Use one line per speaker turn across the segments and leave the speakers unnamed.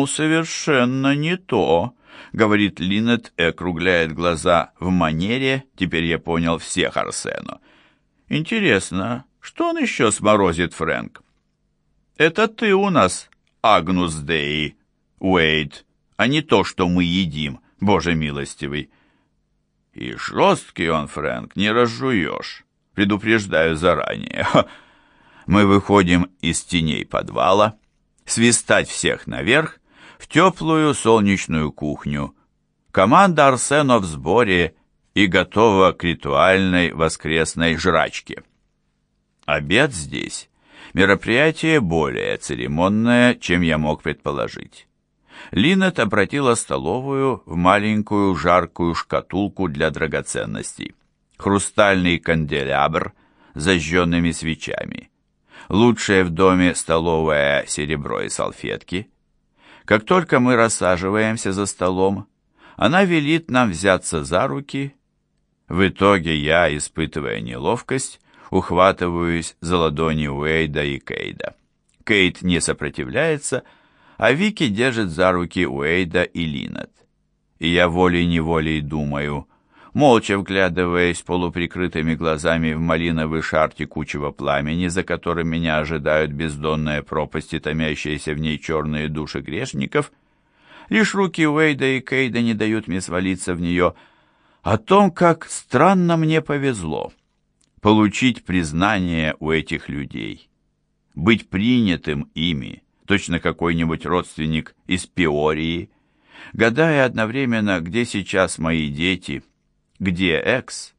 «Ну, совершенно не то», — говорит Линнет и округляет глаза в манере, теперь я понял всех Арсену. «Интересно, что он еще сморозит, Фрэнк?» «Это ты у нас, Агнус Дей, Уэйд, а не то, что мы едим, Боже милостивый». «И жесткий он, Фрэнк, не разжуешь, предупреждаю заранее». Мы выходим из теней подвала, свистать всех наверх, в теплую солнечную кухню. Команда Арсена в сборе и готова к ритуальной воскресной жрачке. Обед здесь – мероприятие более церемонное, чем я мог предположить. Линет обратила столовую в маленькую жаркую шкатулку для драгоценностей. Хрустальный канделябр с зажженными свечами. Лучшее в доме столовое серебро и салфетки. Как только мы рассаживаемся за столом, она велит нам взяться за руки. В итоге я, испытывая неловкость, ухватываюсь за ладони Уэйда и Кейда. Кейт не сопротивляется, а Вики держит за руки Уэйда и Линет. И я волей-неволей думаю, молча вглядываясь полуприкрытыми глазами в малиновый шар текучего пламени, за которым меня ожидают бездонная пропасть и томящиеся в ней черные души грешников, лишь руки Уэйда и Кейда не дают мне свалиться в нее, о том, как странно мне повезло получить признание у этих людей, быть принятым ими, точно какой-нибудь родственник из Пиории, гадая одновременно, где сейчас мои дети – где Экс?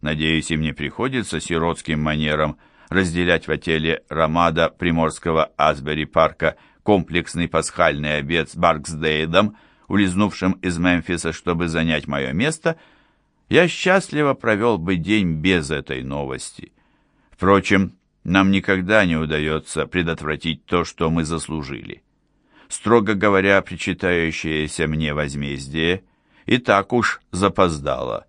Надеюсь, им не приходится сиротским манерам разделять в отеле Ромада Приморского Асбери-парка комплексный пасхальный обед с Барксдейдом, улизнувшим из Мемфиса, чтобы занять мое место, я счастливо провел бы день без этой новости. Впрочем, нам никогда не удается предотвратить то, что мы заслужили. Строго говоря, причитающееся мне возмездие и так уж запоздало.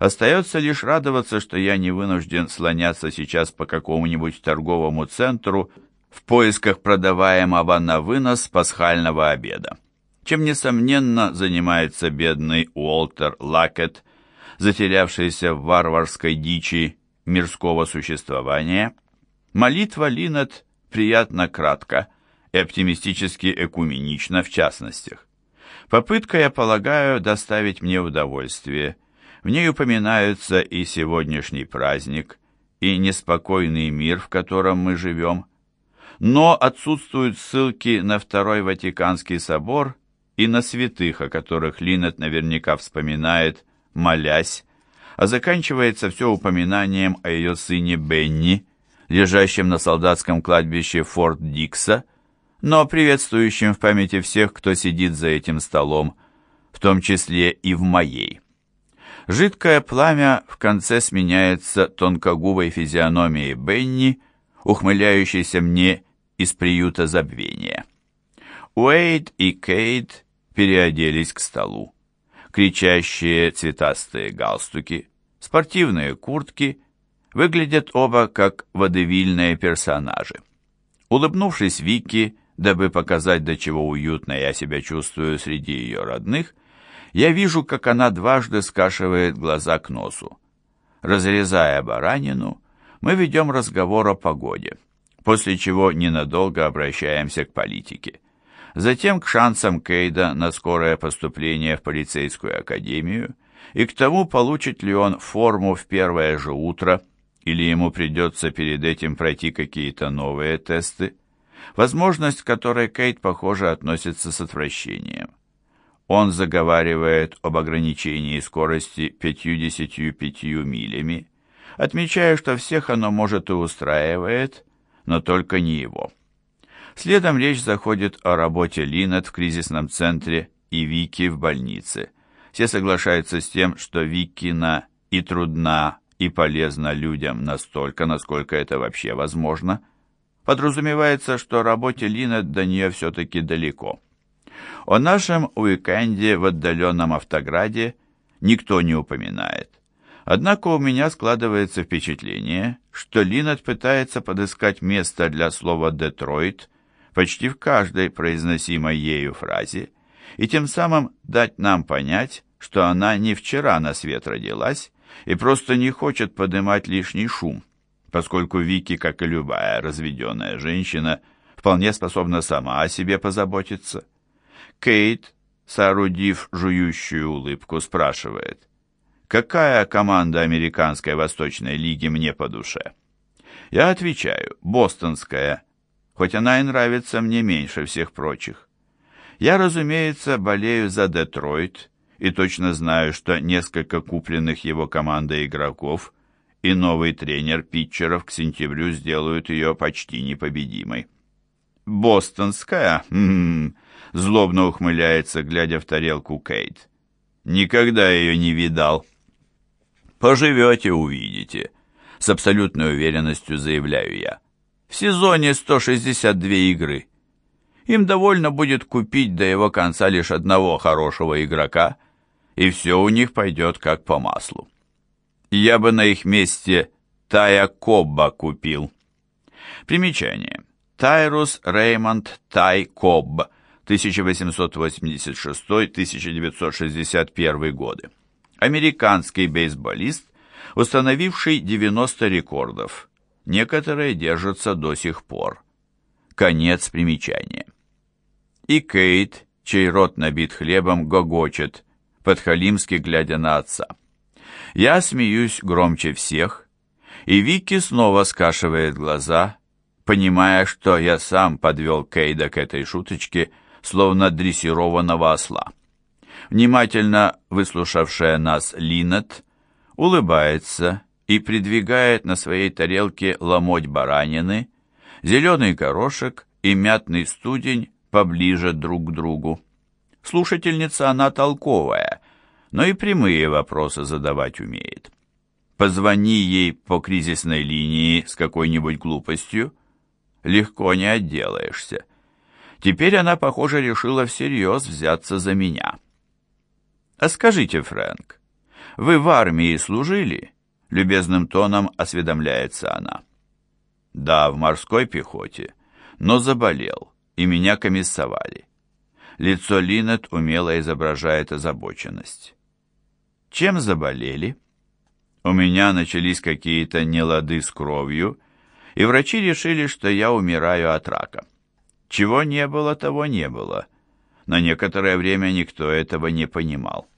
Остается лишь радоваться, что я не вынужден слоняться сейчас по какому-нибудь торговому центру в поисках продаваемого на вынос пасхального обеда, чем, несомненно, занимается бедный Уолтер Лакет, затерявшийся в варварской дичи мирского существования. Молитва Линет приятно кратко и оптимистически экуменична в частностях. Попытка, я полагаю, доставить мне удовольствие – в ней упоминаются и сегодняшний праздник, и неспокойный мир, в котором мы живем, но отсутствуют ссылки на Второй Ватиканский собор и на святых, о которых Линнет наверняка вспоминает, молясь, а заканчивается все упоминанием о ее сыне Бенни, лежащем на солдатском кладбище Форт Дикса, но приветствующим в памяти всех, кто сидит за этим столом, в том числе и в моей. Жидкое пламя в конце сменяется тонкогубой физиономией Бенни, ухмыляющейся мне из приюта забвения. Уэйд и Кейт переоделись к столу. Кричащие цветастые галстуки, спортивные куртки выглядят оба как водевильные персонажи. Улыбнувшись Вики, дабы показать, до чего уютно я себя чувствую среди ее родных, я вижу, как она дважды скашивает глаза к носу. Разрезая баранину, мы ведем разговор о погоде, после чего ненадолго обращаемся к политике. Затем к шансам Кейда на скорое поступление в полицейскую академию и к тому, получит ли он форму в первое же утро, или ему придется перед этим пройти какие-то новые тесты, возможность которой Кейт, похоже, относится с отвращением. Он заговаривает об ограничении скорости 55 милями, отмечая, что всех оно может и устраивает, но только не его. Следом речь заходит о работе Линнет в кризисном центре и Вики в больнице. Все соглашаются с тем, что Викина и трудна, и полезна людям настолько, насколько это вообще возможно. Подразумевается, что работе Линнет до нее все-таки далеко. О нашем уикенде в отдаленном Автограде никто не упоминает. Однако у меня складывается впечатление, что Линнет пытается подыскать место для слова «Детройт» почти в каждой произносимой ею фразе и тем самым дать нам понять, что она не вчера на свет родилась и просто не хочет поднимать лишний шум, поскольку Вики, как и любая разведенная женщина, вполне способна сама о себе позаботиться. Кейт, соорудив жующую улыбку, спрашивает, «Какая команда Американской Восточной Лиги мне по душе?» Я отвечаю, «Бостонская», хоть она и нравится мне меньше всех прочих. Я, разумеется, болею за Детройт и точно знаю, что несколько купленных его командой игроков и новый тренер питчеров к сентябрю сделают ее почти непобедимой. «Бостонская?» М злобно ухмыляется, глядя в тарелку Кейт. «Никогда ее не видал». «Поживете, увидите», — с абсолютной уверенностью заявляю я. «В сезоне 162 игры. Им довольно будет купить до его конца лишь одного хорошего игрока, и все у них пойдет как по маслу. Я бы на их месте Тая Кобба купил». Примечание. Тайрус Реймонд Тай Кобб, 1886-1961 годы. Американский бейсболист, установивший 90 рекордов. Некоторые держатся до сих пор. Конец примечания. И Кейт, чей рот набит хлебом, гогочет, подхалимски глядя на отца. Я смеюсь громче всех, и Вики снова скашивает глаза, понимая, что я сам подвел Кейда к этой шуточке, словно дрессированного осла. Внимательно выслушавшая нас Линет улыбается и придвигает на своей тарелке ломоть баранины, зеленый горошек и мятный студень поближе друг к другу. Слушательница она толковая, но и прямые вопросы задавать умеет. Позвони ей по кризисной линии с какой-нибудь глупостью, легко не отделаешься. Теперь она, похоже, решила всерьез взяться за меня. «А скажите, Фрэнк, вы в армии служили?» Любезным тоном осведомляется она. «Да, в морской пехоте, но заболел, и меня комиссовали». Лицо Линет умело изображает озабоченность. «Чем заболели?» «У меня начались какие-то нелады с кровью», и врачи решили, что я умираю от рака. Чего не было, того не было. На некоторое время никто этого не понимал.